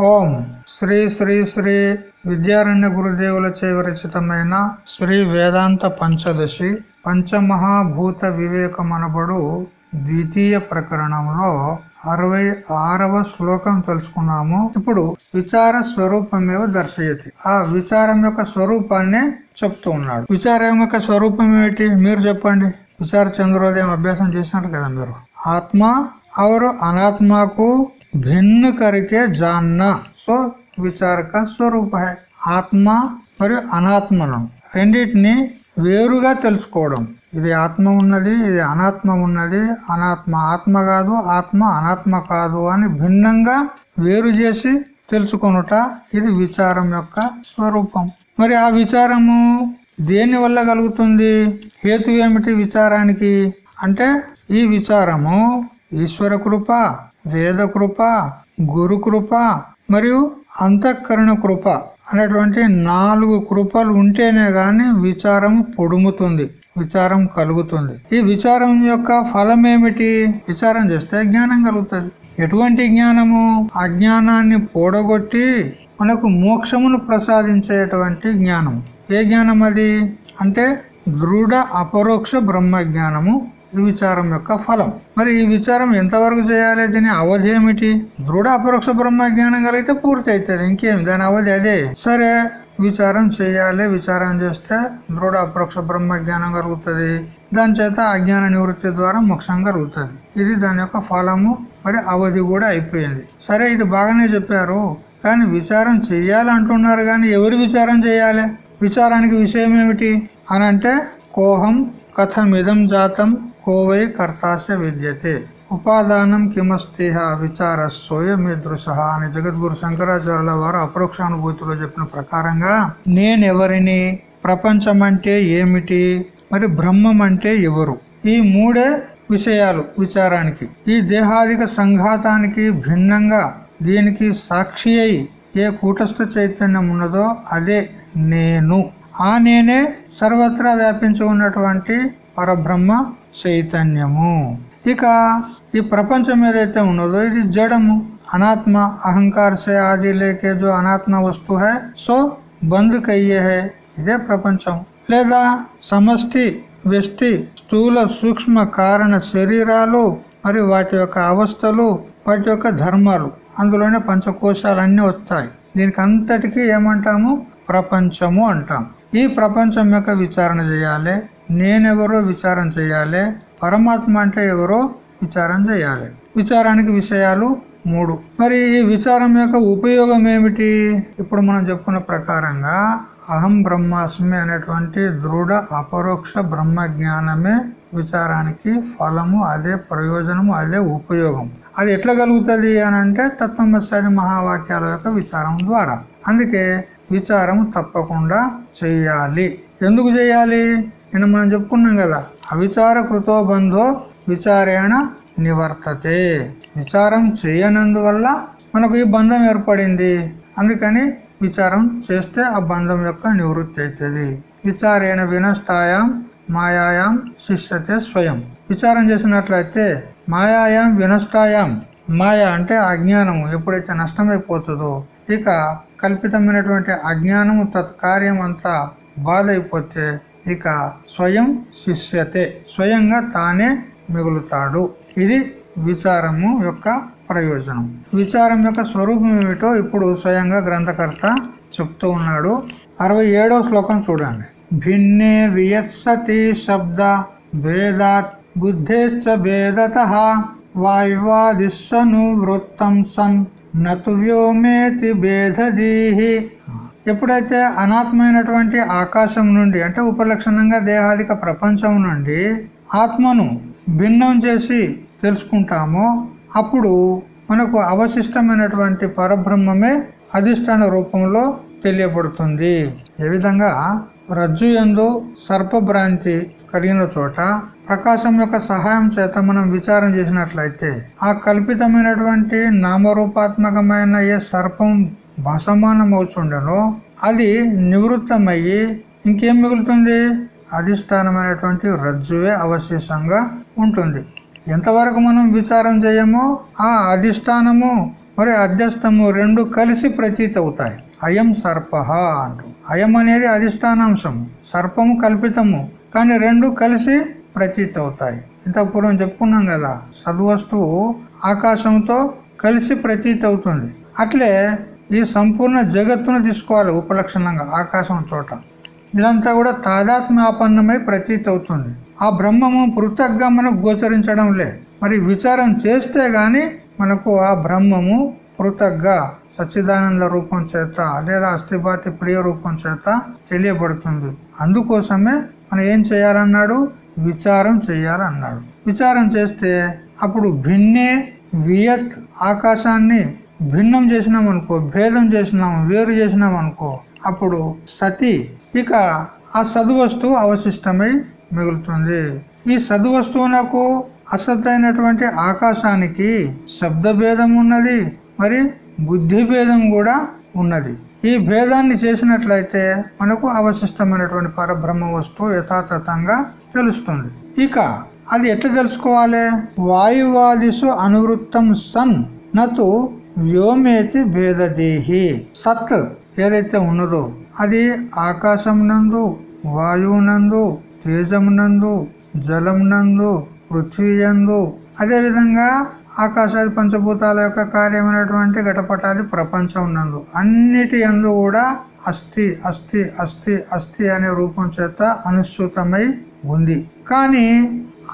ఓం శ్రీ శ్రీ శ్రీ విద్యారణ్య గురుదేవుల విరచితమైన శ్రీ వేదాంత పంచదశి పంచమహాభూత వివేకమనబడు ద్వితీయ ప్రకరణంలో అరవై ఆరవ శ్లోకం తెలుసుకున్నాము. ఇప్పుడు విచార స్వరూపమేవ దర్శయతి. ఆ విచారం యొక్క స్వరూపాన్ని చెప్తూ ఉన్నాడు. విచారం యొక్క స్వరూపం ఏమిటి? మీరు చెప్పండి. విచార చంద్రోదయం అభ్యాసం చేసినారు కదా మీరు. ఆత్మ అవరు అనాత్మకు भिन्न करके जानना సో విచార का స్వరూప है ఆత్మ మరియు అనాత్మను రెండింటిని వేరుగా తెలుసుకోవడం ఇది ఆత్మ ఉన్నది ఇది అనాత్మ ఉన్నది అనాత్మ ఆత్మ కాదు ఆత్మ అనాత్మ కాదు అని భిన్నంగా వేరు చేసి తెలుసుకొనుట ఇది విచారం యొక్క స్వరూపం మరి ఆ విచారము దేని వల్ల కలుగుతుంది హేతు ఏమిటి విచారానికి అంటే ఈ విచారము ఈశ్వర కృప వేద కృప గురు కృప మరియు అంతఃకరణ కృప అనేటువంటి నాలుగు కృపలు ఉంటేనే గాని విచారం పొడుముతుంది విచారం కలుగుతుంది. ఈ విచారం యొక్క ఫలం ఏమిటి విచారం చేస్తే జ్ఞానం కలుగుతుంది. ఎటువంటి జ్ఞానము? అజ్ఞానాన్ని పోడగొట్టి మనకు మోక్షమును ప్రసాదించేటువంటి జ్ఞానం ఏ జ్ఞానం అది అంటే దృఢ అపరోక్ష బ్రహ్మ జ్ఞానము ఈ విచారం యొక్క ఫలం. మరి ఈ విచారం ఎంతవరకు చేయాలి? దీని అవధి ఏమిటి? దృఢ అపరోక్ష బ్రహ్మ జ్ఞానం కలిగితే పూర్తి అవుతుంది ఇంకేమి దాని అవధి అదే. సరే విచారం చేయాలి. విచారం చేస్తే దృఢ అపరోక్ష బ్రహ్మ జ్ఞానం కలుగుతుంది. దాని చేత అజ్ఞాన నివృత్తి ద్వారా మోక్షం కలుగుతుంది. ఇది దాని యొక్క ఫలము. మరి అవధి కూడా అయిపోయింది. సరే ఇది బాగానే చెప్పారు. కానీ విచారం చెయ్యాలంటున్నారు కానీ ఎవరు విచారం చేయాలి? విచారానికి విషయం ఏమిటి? అని అంటే కోహం కథమిదం జాతం కోవై కర్తాశ విద్యతే ఉపాదానం కిమస్తేహ విచార స్వయమిదృశ అని జగద్గురు శంకరాచార్యుల వారు అపరోక్షానుభూతిలో చెప్పిన ప్రకారంగా నేనెవరిని ప్రపంచం అంటే ఏమిటి మరి బ్రహ్మం అంటే ఎవరు ఈ మూడే విషయాలు విచారానికి। ఈ దేహాదిక సంఘాతానికి భిన్నంగా దీనికి సాక్షి అయి ఏ కూటస్థ చైతన్యం ఉన్నదో అదే నేను. ఆ నేనే సర్వత్రా వ్యాపించి ఉన్నటువంటి పరబ్రహ్మ చైతన్యము. ఇక ఈ ప్రపంచం ఏదైతే ఉన్నదో ఇది జడము. అనాత్మ అహంకార సే ఆది లేకే జో అనాత్మ వస్తు హై సో బంద్ కయ్యే హై. ఇదే ప్రపంచం. లేదా సమష్టి వ్యష్టి స్థూల సూక్ష్మ కారణ శరీరాలు మరి వాటి యొక్క అవస్థలు వాటి యొక్క ధర్మాలు. అందులోనే పంచకోశాలన్నీ వస్తాయి. దీనికి అంతటికీ ఏమంటాము? ప్రపంచము అంటాం. ఈ ప్రపంచం యొక్క విచారణ చేయాలి. నేనెవరో విచారం చేయాలి పరమాత్మ అంటే ఎవరో విచారం చేయాలి. విచారానికి విషయాలు మూడు. మరి ఈ విచారం యొక్క ఉపయోగం ఏమిటి? ఇప్పుడు మనం చెప్పుకున్న ప్రకారంగా అహం బ్రహ్మాస్మి అనేటువంటి దృఢ అపరోక్ష బ్రహ్మ జ్ఞానమే విచారానికి ఫలము అదే ప్రయోజనము అదే ఉపయోగం. అది ఎట్లా కలుగుతుంది అని అంటే తత్వమస్యాది మహావాక్యాల యొక్క విచారం ద్వారా. అందుకే విచారం తప్పకుండా చెయ్యాలి ఎందుకు చేయాలి? నేను మనం చెప్పుకున్నాం కదా అవిచార కృతో బంధో విచారేణ నివర్తతే. విచారం చేయనందువల్ల మనకు ఈ బంధం ఏర్పడింది. అందుకని విచారం చేస్తే ఆ బంధం యొక్క నివృత్తి అవుతుంది విచారేణ వినష్టాయాం మాయాయాం శిష్యతే స్వయం. విచారం చేసినట్లయితే మాయాయాం వినష్టాయాం. మాయ అంటే అజ్ఞానము ఎప్పుడైతే నష్టమైపోతుందో ఇక కల్పితమైనటువంటి అజ్ఞానము తత్కార్యం అంతా బాధ అయిపోతే ఇక స్వయం శిష్యతే స్వయంగా తానే మిగులుతాడు. ఇది విచారము యొక్క ప్రయోజనం. విచారం యొక్క స్వరూపం ఏమిటో ఇప్పుడు స్వయంగా గ్రంథకర్త చెప్తూ ఉన్నాడు. అరవై శ్లోకం చూడండి. భిన్నే వియత్సతి శబ్ద భేదాత్ బుద్ధేశ్చ భేదత వాయువాదిస్వను వృత్తం సన్ నతు వ్యోమేతి భేదీహి ఎప్పుడైతే అనాత్మైనటువంటి ఆకాశం నుండి అంటే ఉపలక్షణంగా దేహాదిక ప్రపంచం నుండి ఆత్మను భిన్నం చేసి తెలుసుకుంటామో అప్పుడు మనకు అవశిష్టమైనటువంటి పరబ్రహ్మమే అధిష్టాన రూపంలో తెలియబడుతుంది. ఏ విధంగా? రజ్జు ఎందు సర్పభ్రాంతి కలిగిన చోట ప్రకాశం యొక్క సహాయం చేత మనం విచారం చేసినట్లయితే ఆ కల్పితమైనటువంటి నామరూపాత్మకమైన ఏ సర్పం భాషమానమవుతుండెనో అది నివృత్తమయ్యి ఇంకేం మిగులుతుంది? అధిష్టానమైనటువంటి రజ్జువే అవశేషంగా ఉంటుంది. ఎంతవరకు మనం విచారం చేయమో ఆ అధిష్టానము మరి అధ్యస్థము రెండు కలిసి ప్రతీతి అవుతాయి అయం సర్ప అంటూ. అయం అనేది అధిష్టానాంశము సర్పము కల్పితము కానీ రెండు కలిసి ప్రతీతి అవుతాయి ఇంత పూర్వం చెప్పుకున్నాం కదా సద్వస్తువు ఆకాశంతో కలిసి ప్రతీతి అవుతుంది అట్లే ఈ సంపూర్ణ జగత్తును తీసుకోవాలి ఉపలక్షణంగా ఆకాశం చోట. ఇదంతా కూడా తాదాత్మ్యాపన్నమై ప్రతీతి అవుతుంది. ఆ బ్రహ్మము పృథక్గా మనకు గోచరించడం లే. మరి విచారం చేస్తే గాని మనకు ఆ బ్రహ్మము పృథక్గా సచ్చిదానంద రూపం చేత లేదా అస్థిపాతి ప్రియ రూపం చేత తెలియబడుతుంది. అందుకోసమే మనం ఏం చేయాలన్నాడు? విచారం చేయాలన్నాడు. విచారం చేస్తే అప్పుడు భిన్నే వియత్ ఆకాశాన్ని భిన్నం చేసినాం అనుకో భేదం చేసినాం వేరు చేసినాం అనుకో అప్పుడు సతి ఇక ఆ సద్వస్తువు అవశిష్టమై మిగులుతుంది. ఈ సద్వస్తువునకు అసత్తైనటువంటి ఆకాశానికి శబ్ద భేదం ఉన్నది మరి బుద్ధి భేదం కూడా ఉన్నది. ఈ భేదాన్ని చేసినట్లయితే మనకు అవశిష్టమైనటువంటి పరబ్రహ్మ వస్తువు యథాతథంగా తెలుస్తుంది. ఇక అది ఎట్లా తెలుసుకోవాలి? వాయువాదిసు అనువృత్తం సన్ నతు వ్యోమేతి భేదదేహి. సత్ ఏదైతే ఉన్నదో అది ఆకాశం నందు వాయువునందు తేజమునందు జలమునందు పృథ్వీయందు అదేవిధంగా ఆకాశాది పంచభూతాల యొక్క కార్యమైనటువంటి ఘటపటాది ప్రపంచం నందు అన్నిటి ఎందు కూడా అస్థి అస్థి అస్థి అస్థి అనే రూపం చేత అనుసృతమై ఉంది. కానీ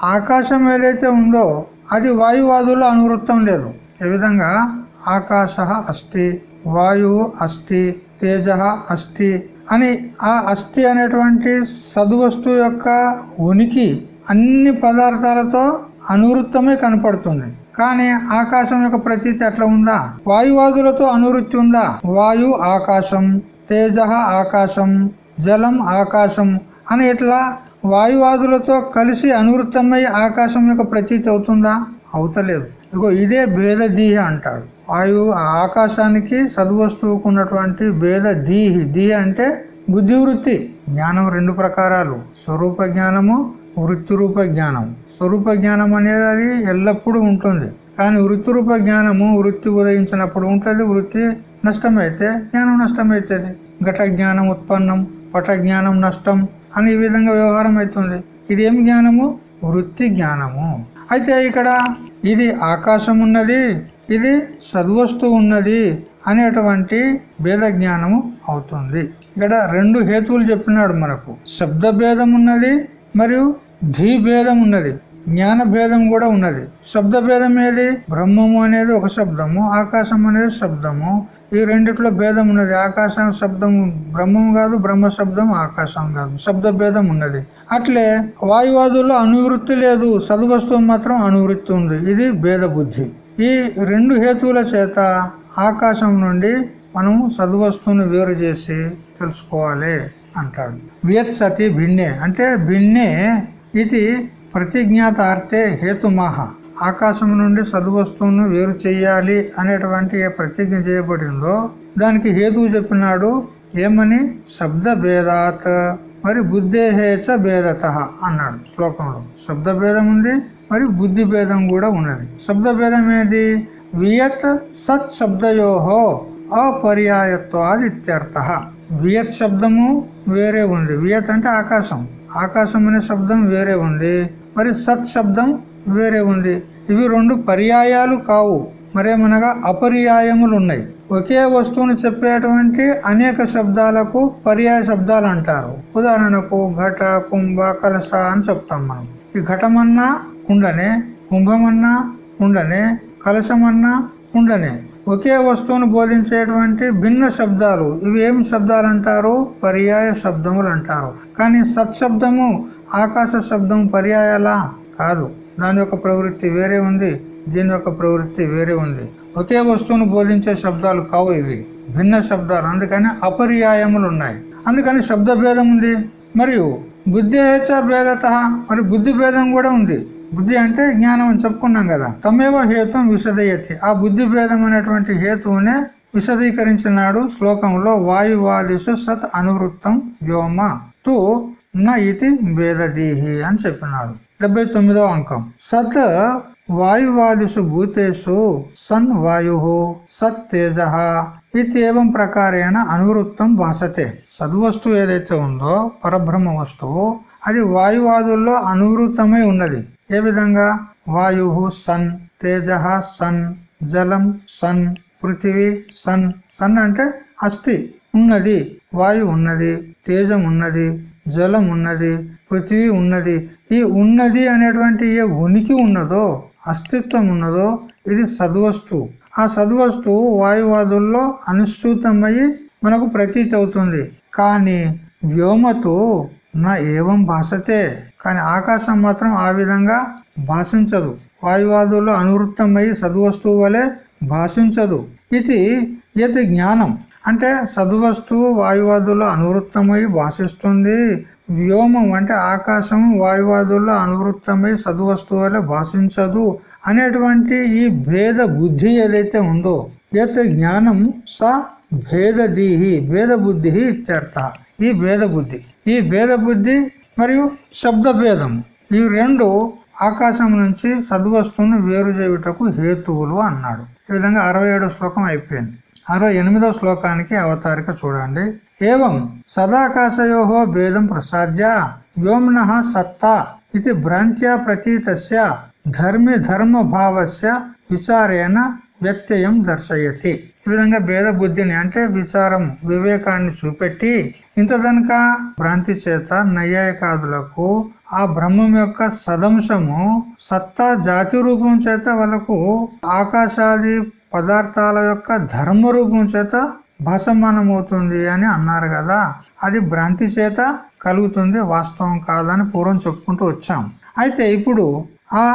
ఆకాశం ఏదైతే ఉందో అది వాయువాదుల్లో అనువృత్తం లేదు. ఏ విధంగా? ఆకాశ అస్థి వాయువు అస్థి తేజ అస్థి అని ఆ అస్థి అనేటువంటి సద్వస్తువు యొక్క ఉనికి అన్ని పదార్థాలతో అనువృత్తమే కనపడుతుంది. కానీ ఆకాశం యొక్క ప్రతీతి ఎట్లా ఉందా? వాయువాదులతో అనువృత్తి ఉందా? వాయు ఆకాశం తేజ ఆకాశం జలం ఆకాశం అని ఇట్లా వాయువాదులతో కలిసి అనువృత్తమై ఆకాశం యొక్క ప్రతీతి అవుతుందా? అవుతలేదు. ఇగో ఇదే భేద దీహ అంటాడు. వాయు ఆకాశానికి సద్వస్తువుకు ఉన్నటువంటి భేద దీహి దీ అంటే బుద్ధి వృత్తి జ్ఞానం రెండు ప్రకారాలు. స్వరూప జ్ఞానము వృత్తి రూప జ్ఞానం. స్వరూప జ్ఞానం అనేది అది ఎల్లప్పుడూ ఉంటుంది. కానీ వృత్తి రూప జ్ఞానము వృత్తి ఉదయించినప్పుడు ఉంటుంది. వృత్తి నష్టమైతే జ్ఞానం నష్టమైతుంది. ఘట జ్ఞానం ఉత్పన్నం పట జ్ఞానం నష్టం అని ఈ విధంగా వ్యవహారం అవుతుంది. ఇది ఏం జ్ఞానము? వృత్తి జ్ఞానము. అయితే ఇక్కడ ఇది ఆకాశం ఉన్నది ఇది సద్వస్తు ఉన్నది అనేటువంటి భేద జ్ఞానము అవుతుంది. ఇక్కడ రెండు హేతువులు చెప్పినాడు మనకు. శబ్ద భేదం ఉన్నది మరియు ధీ భేదం ఉన్నది. జ్ఞాన భేదం కూడా ఉన్నది. శబ్ద భేదం ఏది? బ్రహ్మము అనేది ఒక శబ్దము ఆకాశం అనేది శబ్దము. ఈ రెండిట్లో భేదం ఉన్నది. ఆకాశం శబ్దము బ్రహ్మం కాదు బ్రహ్మ శబ్దం ఆకాశం కాదు. శబ్ద భేదం ఉన్నది. అట్లే వాయువాదుల్లో అనువృత్తి లేదు. సద్వస్తువు మాత్రం అనువృత్తి ఉంది. ఇది భేద బుద్ధి. ఈ రెండు హేతువుల చేత ఆకాశం నుండి మనము సద్వస్తువును వేరు చేసి తెలుసుకోవాలి అంటాడు. వియత్ సతి భిన్నే. అంటే భిన్నే ఇది ప్రతిజ్ఞాతార్థే హేతుమాహ. ఆకాశం నుండి సద్వస్తువును వేరు చేయాలి అనేటువంటి ఏ ప్రతిజ్ఞ చేయబడిందో దానికి హేతువు చెప్పినాడు. ఏమని? శబ్ద భేదాత్ మరి బుద్ధేహేచ భేదత అన్నాడు శ్లోకంలో. శబ్ద భేదం ఉంది మరి బుద్ధి భేదం కూడా ఉన్నది. శబ్ద భేదం ఏది వియత్ సత్ శబ్దయోహో అపర్యాయత్వాది ఇత్యర్థ వియత్ శబ్దము వేరే ఉంది. వియత్ అంటే ఆకాశం. ఆకాశం అనే శబ్దం వేరే ఉంది. మరి సత్ శబ్దం వేరే ఉంది. ఇవి రెండు పర్యాయాలు కావు. మరేమనగా అపర్యాయములు ఉన్నాయి. ఒకే వస్తువుని చెప్పేటువంటి అనేక శబ్దాలకు పర్యాయ శబ్దాలు అంటారు ఉదాహరణకు ఘట కుంభ కలస అని చెప్తాం మనం. ఈ ఘటమన్నా ఉండనే కుంభమన్నా ఉండనే కలశమన్నా ఉండనే. ఒకే వస్తువును బోధించేటువంటి భిన్న శబ్దాలు. ఇవి ఏమి శబ్దాలు అంటారు పర్యాయ శబ్దములు అంటారు కానీ సత్శబ్దము ఆకాశ శబ్దం పర్యాయాలా? కాదు. దాని యొక్క ప్రవృత్తి వేరే ఉంది. దీని యొక్క ప్రవృత్తి వేరే ఉంది. ఒకే వస్తువును బోధించే శబ్దాలు కావు ఇవి. భిన్న శబ్దాలు. అందుకని అపర్యాయములు ఉన్నాయి అందుకని శబ్ద భేదం ఉంది. మరియు బుద్ధి హేచ భేదత మరి బుద్ధి భేదం కూడా ఉంది. బుద్ధి అంటే జ్ఞానం అని చెప్పుకున్నాం కదా. తమేవ హేతుం విశదయతి ఆ బుద్ధి భేదం అనేటువంటి హేతువునే విశదీకరించినాడు శ్లోకంలో వాయువాదిషు సత్ అనువృత్తం వ్యోమ తు న ఇది భేదదీహి అని చెప్పినాడు. డెబ్బై తొమ్మిదవ అంకం. సత్ వాయువాదిషు భూతేషు సన్ వాయు సత్ తేజ ఇత్యేవం ప్రకారేణ అనువృత్తం భాసతే. సద్వస్తువు ఏదైతే ఉందో పరబ్రహ్మ వస్తువు అది వాయువాదుల్లో అనువృత్తమై ఉన్నది. ఏ విధంగా? వాయు సన్ తేజ సన్ జలం సన్ పృథివీ సన్. సన్ అంటే అస్థి ఉన్నది. వాయు ఉన్నది తేజం ఉన్నది జలం ఉన్నది పృథివీ ఉన్నది. ఈ ఉన్నది అనేటువంటి ఏ ఉనికి ఉన్నదో అస్తిత్వం ఉన్నదో ఇది సద్వస్తువు ఆ సద్వస్తువు వాయువాదుల్లో అనుసూతమయ్యి మనకు ప్రతీతి అవుతుంది. కానీ వ్యోమతో నా ఏవం భాషతే కానీ ఆకాశం మాత్రం ఆ విధంగా భాషించదు. వాయువాదుల్లో అనువృత్తమయ్యి సద్వస్తువు వలె భాషించదు. ఇది ఇది జ్ఞానం. అంటే సద్వస్తువు వాయువాదుల్లో అనువృత్తమై భాషిస్తుంది. వ్యోమం అంటే ఆకాశం వాయువాదుల్లో అనువృత్తమై సద్వస్తువు వల్ల భాషించదు అనేటువంటి ఈ భేద బుద్ధి ఏదైతే ఉందో యత్ జ్ఞానం స భేదదీహి భేద బుద్ధి ఇత్యర్థ. ఈ భేద బుద్ధి. ఈ భేద బుద్ధి మరియు శబ్ద భేదం ఈ రెండు ఆకాశం నుంచి సద్వస్తువును వేరు చేయుటకు హేతువులు అన్నాడు. ఈ విధంగా అరవై శ్లోకం అయిపోయింది. అరవై ఎనిమిదో శ్లోకానికి అవతారిక చూడండి. ఏవం సదాకాశయోహో భేదం ప్రసాద్య వ్యోమ్న సత్తా ఇది భ్రాంత్యా ప్రతీతస్య ధర్మి ధర్మ భావస్య విచారేణ వ్యత్యయం దర్శయతి. విధంగా భేద బుద్ధిని అంటే విచారం వివేకాన్ని చూపెట్టి ఇంత దనక భ్రాంతి చేత నైయాయకాదులకు ఆ బ్రహ్మం యొక్క సదంశము సత్తా జాతి రూపం చేత వాళ్ళకు ఆకాశాది పదార్థాల యొక్క ధర్మ రూపం చేత భాసమానమవుతుంది అని అన్నారు కదా. అది భ్రాంతి చేత కలుగుతుంది వాస్తవం కాదని పూర్వం చెప్పుకుంటూ వచ్చాం. అయితే ఇప్పుడు ఆ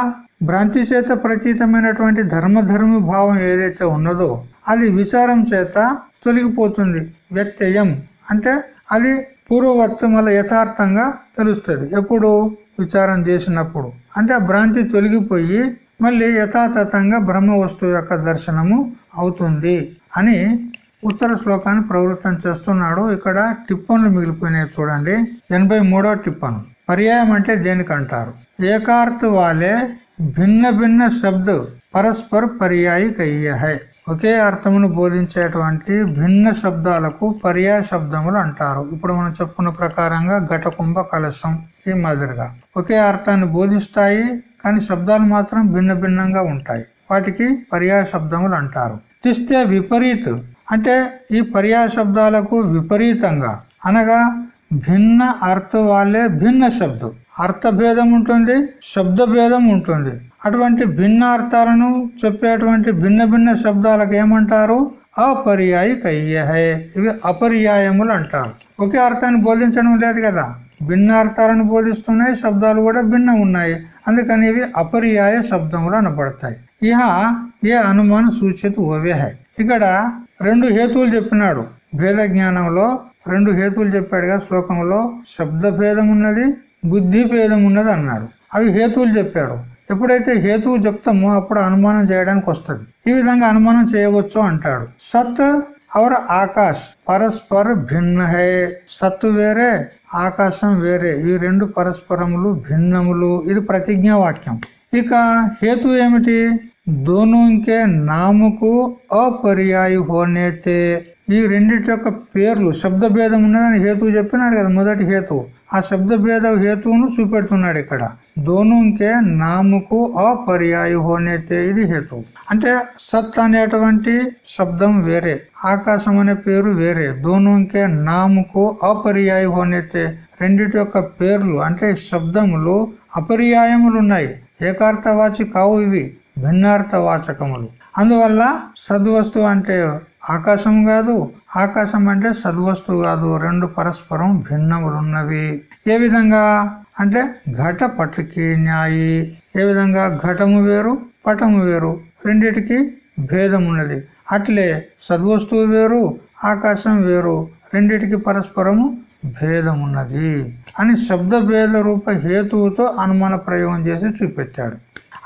భ్రాంతి చేత ప్రతీతమైనటువంటి ధర్మధర్మ భావం ఏదైతే ఉన్నదో అది విచారం చేత తొలగిపోతుంది. వ్యత్యయం అంటే అది పూర్వవర్తముల యథార్థంగా తెలుస్తుంది. ఎప్పుడు విచారం చేసినప్పుడు. అంటే ఆ భ్రాంతి తొలగిపోయి మళ్ళీ యథాతథంగా బ్రహ్మ వస్తువు యొక్క దర్శనము అవుతుంది అని ఉత్తర శ్లోకాన్ని ప్రవృత్తం చేస్తున్నాడు. ఇక్కడ టిప్పన్లు మిగిలిపోయినాయి చూడండి. ఎనభై మూడో టిప్పన్. పర్యాయం అంటే దేనికంటారు ఏకార్థ వాలే భిన్న భిన్న శబ్ద పరస్పర పర్యాయి కయ్య హై ఒకే అర్థమును బోధించేటువంటి భిన్న శబ్దాలకు పర్యాయ శబ్దములు అంటారు. ఇప్పుడు మనం చెప్పుకున్న ప్రకారంగా ఘటకుంభ కలశం ఈ మాదిరిగా. ఒకే అర్థాన్ని బోధిస్తాయి కానీ శబ్దాలు మాత్రం భిన్న భిన్నంగా ఉంటాయి. వాటికి పర్యాయ శబ్దములు అంటారు. తిస్తే విపరీత్ అంటే ఈ పర్యాయ శబ్దాలకు విపరీతంగా అనగా భిన్న అర్థ వాళ్ళే భిన్న శబ్దం. అర్థభేదం ఉంటుంది శబ్ద భేదం ఉంటుంది. అటువంటి భిన్న అర్థాలను చెప్పేటువంటి భిన్న భిన్న శబ్దాలకు ఏమంటారు? అపర్యాయి కయ్యహే ఇవి అపర్యాయములు అంటారు. ఒకే అర్థాన్ని బోధించడం లేదు కదా. భిన్న అర్థాలను బోధిస్తున్నాయి శబ్దాలు కూడా భిన్నం ఉన్నాయి. అందుకని ఇవి అపర్యాయ శబ్దములు అనబడతాయి. ఇహ ఏ అనుమానం సూచిత ఓవే హై ఇక్కడ రెండు హేతువులు చెప్పినాడు. భేద జ్ఞానంలో రెండు హేతువులు చెప్పాడుగా శ్లోకంలో. శబ్ద భేదం ఉన్నది బుద్ధి భేదం ఉన్నది అన్నాడు అవి హేతువులు చెప్పాడు. ఎప్పుడైతే హేతువు చెప్తామో అప్పుడు అనుమానం చేయడానికి వస్తుంది. ఈ విధంగా అనుమానం చేయవచ్చు అంటాడు. సత్ అవర్ ఆకాశ్ పరస్పర భిన్న హే సత్తు వేరే ఆకాశం వేరే. ఈ రెండు పరస్పరములు భిన్నములు. ఇది ప్రతిజ్ఞా వాక్యం. ఇక హేతు ఏమిటి? దోనుకే నాముకు అపర్యాయ హోనేతే. ఈ రెండిటి యొక్క పేర్లు శబ్ద భేదం ఉన్నదని హేతువు చెప్పినాడు కదా మొదటి హేతువు. ఆ శబ్ద భేద హేతువును చూపెడుతున్నాడు ఇక్కడ. దోనుకే నాముకు అపర్యాయు హోనేతే ఇది హేతు అంటే సత్ అనేటువంటి శబ్దం వేరే ఆకాశం అనే పేరు వేరే దోనుకే నాముకు అపర్యాయు హోనేతే రెండిటి యొక్క పేర్లు అంటే శబ్దములు అపర్యాయములు ఉన్నాయి. ఏకార్థవాచి కావు ఇవి భిన్నార్థ వాచకములు అందువల్ల సద్వస్తువు అంటే ఆకాశం కాదు ఆకాశం అంటే సద్వస్తువు కాదు రెండు పరస్పరం భిన్నములున్నవి. ఏ విధంగా? అంటే ఘట పట్టుకి న్యాయి. ఏ విధంగా? ఘటము వేరు పటము వేరు. రెండిటికి భేదం ఉన్నది అట్లే సద్వస్తువు వేరు ఆకాశం వేరు రెండిటికి పరస్పరము భేదం ఉన్నది అని శబ్ద భేద రూప హేతువుతో అనుమాన ప్రయోగం చేసి చూపెట్టాడు.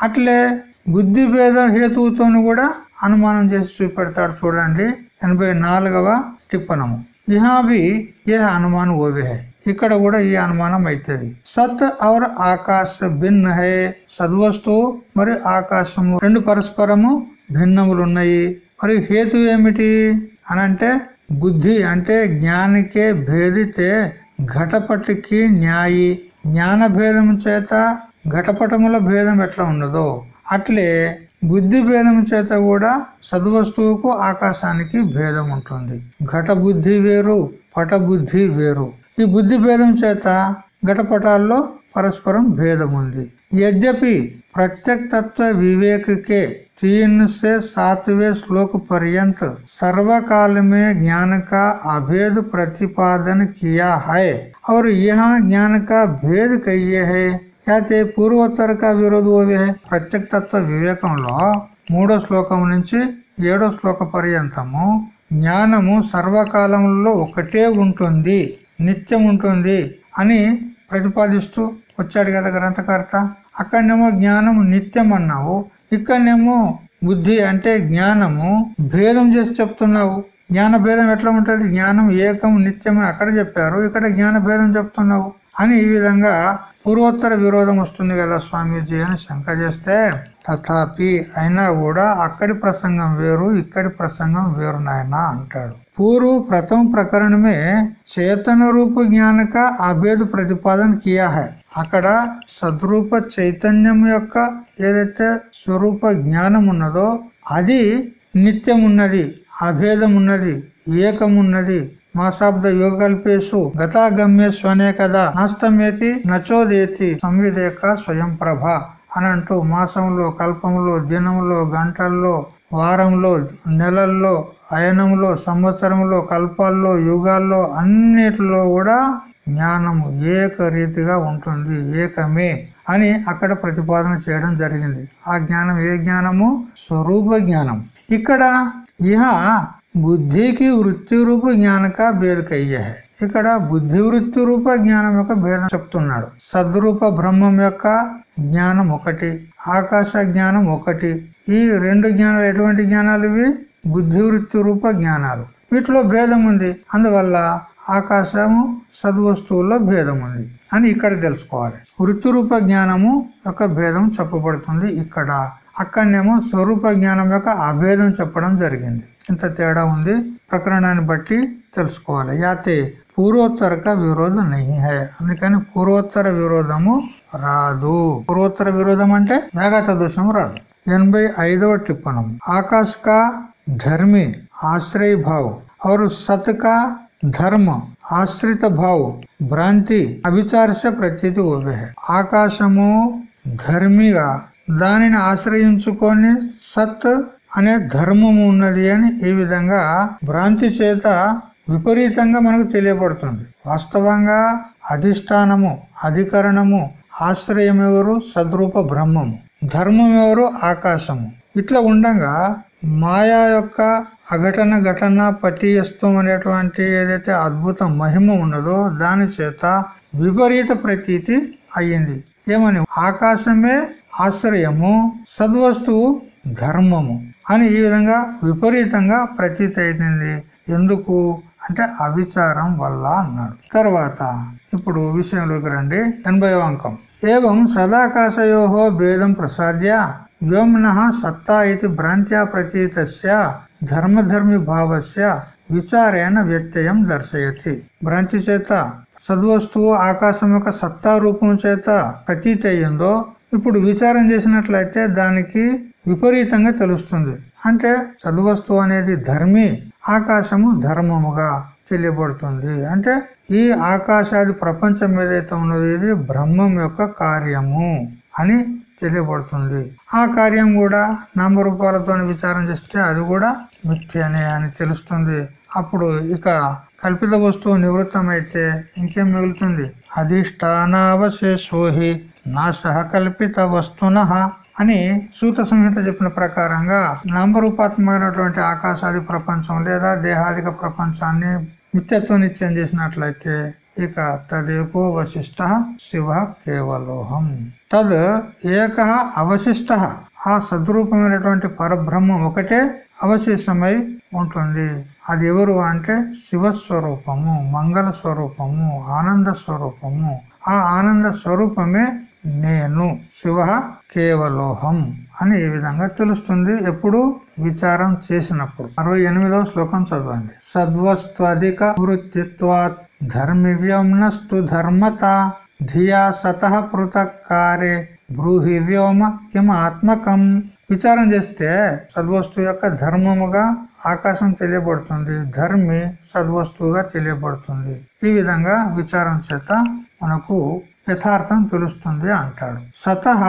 అట్లే బుద్ధి భేద హేతువుతోను కూడా అనుమానం చేసి చూపెడతాడు చూడండి. ఎనభై నాలుగవ టిప్పనము ఇహాబి ఏ అనుమానం ఓవే హై. ఇక్కడ కూడా ఈ అనుమానం అవుతుంది సత్ అవర్ ఆకాశ భిన్న హే. సద్వస్తువు మరి ఆకాశము రెండు పరస్పరము భిన్నములు ఉన్నాయి మరి హేతు ఏమిటి? అనంటే బుద్ధి అంటే జ్ఞానికే భేదితే ఘటపటికి న్యాయి. జ్ఞాన భేదము చేత ఘటపటముల భేదం ఎట్లా ఉండదు అట్లే బుద్ధి భేదం చేత కూడా సద్వస్తువుకు ఆకాశానికి భేదం ఉంటుంది ఘట బుద్ధి వేరు పట బుద్ధి వేరు ఈ బుద్ధి భేదం చేత ఘటపటాల్లో పరస్పరం భేదం ఉంది యద్యపి ప్రత్యక్ తత్వ विवेक के तीन से सातवें श्लोक पर्यंत सर्वकाल में ज्ञान का अभेद प्रतिपादन किया है और यहाँ ज्ञान का भेद कहिए है అయితే పూర్వోత్తరక విరోధువే ప్రత్యక్తత్వ వివేకంలో మూడో శ్లోకం నుంచి ఏడో శ్లోక పర్యంతము జ్ఞానము సర్వకాలంలో ఒకటే ఉంటుంది నిత్యం ఉంటుంది అని ప్రతిపాదిస్తూ వచ్చాడు కదా గ్రంథకర్త. అక్కడనేమో జ్ఞానం నిత్యం అన్నావు ఇక్కడనేమో బుద్ధి అంటే జ్ఞానము భేదం చేసి చెప్తున్నావు. జ్ఞానభేదం ఎట్లా ఉంటుంది? జ్ఞానం ఏకం నిత్యం అని అక్కడ చెప్పారు. ఇక్కడ జ్ఞానభేదం చెప్తున్నావు అని ఈ విధంగా పూర్వోత్తర విరోధం వస్తుంది కదా స్వామీజీ అని శంక చేస్తే తథాపి అయినా కూడా అక్కడి ప్రసంగం వేరు ఇక్కడి ప్రసంగం వేరు నాయన అంటాడు. పూర్వ ప్రథమ ప్రకరణమే చేతన రూప జ్ఞానక అభేద ప్రతిపాదన కియా హై. అక్కడ సద్రూప చైతన్యం యొక్క ఏదైతే స్వరూప జ్ఞానం ఉన్నదో అది నిత్యం ఉన్నది అభేదం ఉన్నది ఏకమున్నది. మాసాబ్ద యోగల్పేషు గతాగమ్యేశ్వనే కదా. నష్టమేతి నచోదేతి సంవిదేక స్వయం ప్రభ అని అంటూ మాసంలో కల్పంలో దినంలో గంటల్లో వారంలో నెలల్లో అయనంలో సంవత్సరంలో కల్పాల్లో యుగాల్లో అన్నిటిలో కూడా జ్ఞానము ఏకరీతిగా ఉంటుంది ఏకమే అని అక్కడ ప్రతిపాదన చేయడం జరిగింది. ఆ జ్ఞానం ఏ జ్ఞానము? స్వరూప జ్ఞానం. ఇక్కడ ఇహ బుద్ధికి వృత్తి రూప జ్ఞానక భేదకయ్యే ఇక్కడ బుద్ధి వృత్తి రూప జ్ఞానం యొక్క భేదం చెప్తున్నాడు సద్రూప బ్రహ్మం యొక్క జ్ఞానం ఒకటి ఆకాశ జ్ఞానం ఒకటి ఈ రెండు జ్ఞానాలు ఎటువంటి జ్ఞానాలు ఇవి బుద్ధి వృత్తి రూప జ్ఞానాలు వీటిలో భేదం ఉంది అందువల్ల ఆకాశము సద్వస్తువుల్లో భేదం ఉంది అని ఇక్కడ తెలుసుకోవాలి వృత్తి రూప జ్ఞానము యొక్క భేదం చెప్పబడుతుంది ఇక్కడ. అక్కడనేమో స్వరూప జ్ఞానం యొక్క అభేదం చెప్పడం జరిగింది ఇంత తేడా ఉంది ప్రకరణాన్ని బట్టి తెలుసుకోవాలి యాతే పూర్వోత్తరక విరోధం నహి హై అందుకని పూర్వోత్తర విరోధము రాదు పూర్వోత్తర విరోధం అంటే మేఘాత దోషం రాదు ఎనభై ఐదవ టిప్పణం ఆకాశ కా ధర్మి ఆశ్రయ భావ్ और सत का ధర్మ ఆశ్రిత భావ్ భ్రాంతి అవిచారస ప్రతీతి ఓవే ఆకాశము ధర్మిగా దానిని ఆశ్రయించుకొని సత్ అనే ధర్మము ఉన్నది అని ఈ విధంగా భ్రాంతి చేత విపరీతంగా మనకు తెలియబడుతుంది. వాస్తవంగా అధిష్టానము అధికరణము ఆశ్రయం ఎవరు? సద్రూప బ్రహ్మము. ధర్మం ఎవరు? ఆకాశము. ఇట్లా ఉండగా మాయా యొక్క అఘటన ఘటన పటీయస్తం అనేటువంటి ఏదైతే అద్భుత మహిమ ఉన్నదో దాని చేత విపరీత ప్రతీతి అయ్యింది. ఏమని? ఆకాశమే ఆశ్రయము సద్వస్తువు ధర్మము అని ఈ విధంగా విపరీతంగా ప్రతీతి అయింది ఎందుకు? అంటే అవిచారం వల్ల అన్నాడు. తర్వాత ఇప్పుడు విషయంలోకి రండి. ఎనభై అంకం. ఏవం సదాకాశయోహో భేదం ప్రసాద్య వ్యోమ్న సత్తా ఇది భ్రాంత్యా ప్రతీతస్య ధర్మధర్మి భావస్య విచారేణ వ్యత్యయం దర్శయతి. భ్రాంతి చేత సద్వస్తువు ఆకాశం యొక్క సత్తా రూపం చేత ప్రతీతి అయ్యిందో ఇప్పుడు విచారం చేసినట్లయితే దానికి విపరీతంగా తెలుస్తుంది. అంటే సద్వస్తువు అనేది ధర్మి ఆకాశము ధర్మముగా తెలియబడుతుంది. అంటే ఈ ఆకాశాది ప్రపంచం ఏదైతే ఉన్నది ఇది బ్రహ్మం యొక్క కార్యము అని తెలియబడుతుంది. ఆ కార్యం కూడా నామరూపాలతో విచారం చేస్తే అది కూడా మిథ్యనే అని తెలుస్తుంది. అప్పుడు ఇక కల్పిత వస్తువు నివృత్తమైతే ఇంకేం మిగులుతుంది? అధిష్టానావశేషోహి నా సహకల్పిత వస్తున అని సూత సంహిత చెప్పిన ప్రకారంగా నామరూపాత్మకమైనటువంటి ఆకాశాది ప్రపంచం లేదా దేహాదిక ప్రపంచాన్ని మిత్యత్వం నిత్యం చేసినట్లయితే ఇక తదేకో వశిష్ట శివ కేవలోహం. తద్ ఏక అవశిష్ట ఆ సద్రూపమైనటువంటి పరబ్రహ్మం ఒకటే అవశేషమై ఉంటుంది. అది ఎవరు అంటే శివస్వరూపము మంగళ స్వరూపము ఆనంద స్వరూపము ఆ ఆనంద స్వరూపమే నేను శివ కేవలోహం అని ఈ విధంగా తెలుస్తుంది. ఎప్పుడు? విచారం చేసినప్పుడు. అరవై ఎనిమిదవ శ్లోకం చదవండి. సద్వస్త్వధిక వృత్తిత్వాత్ ధర్మివ్యంనస్తు ధర్మత ధియా సత పృథక్కారే బ్రూహి వ్యోమ కిమ ఆత్మకం విచారం చేస్తే సద్వస్తువు యొక్క ధర్మముగా ఆకాశం తెలియబడుతుంది. ధర్మి సద్వస్తువుగా తెలియబడుతుంది. ఈ విధంగా విచారం చేత మనకు యథార్థం తెలుస్తుంది అంటాడు. సతహ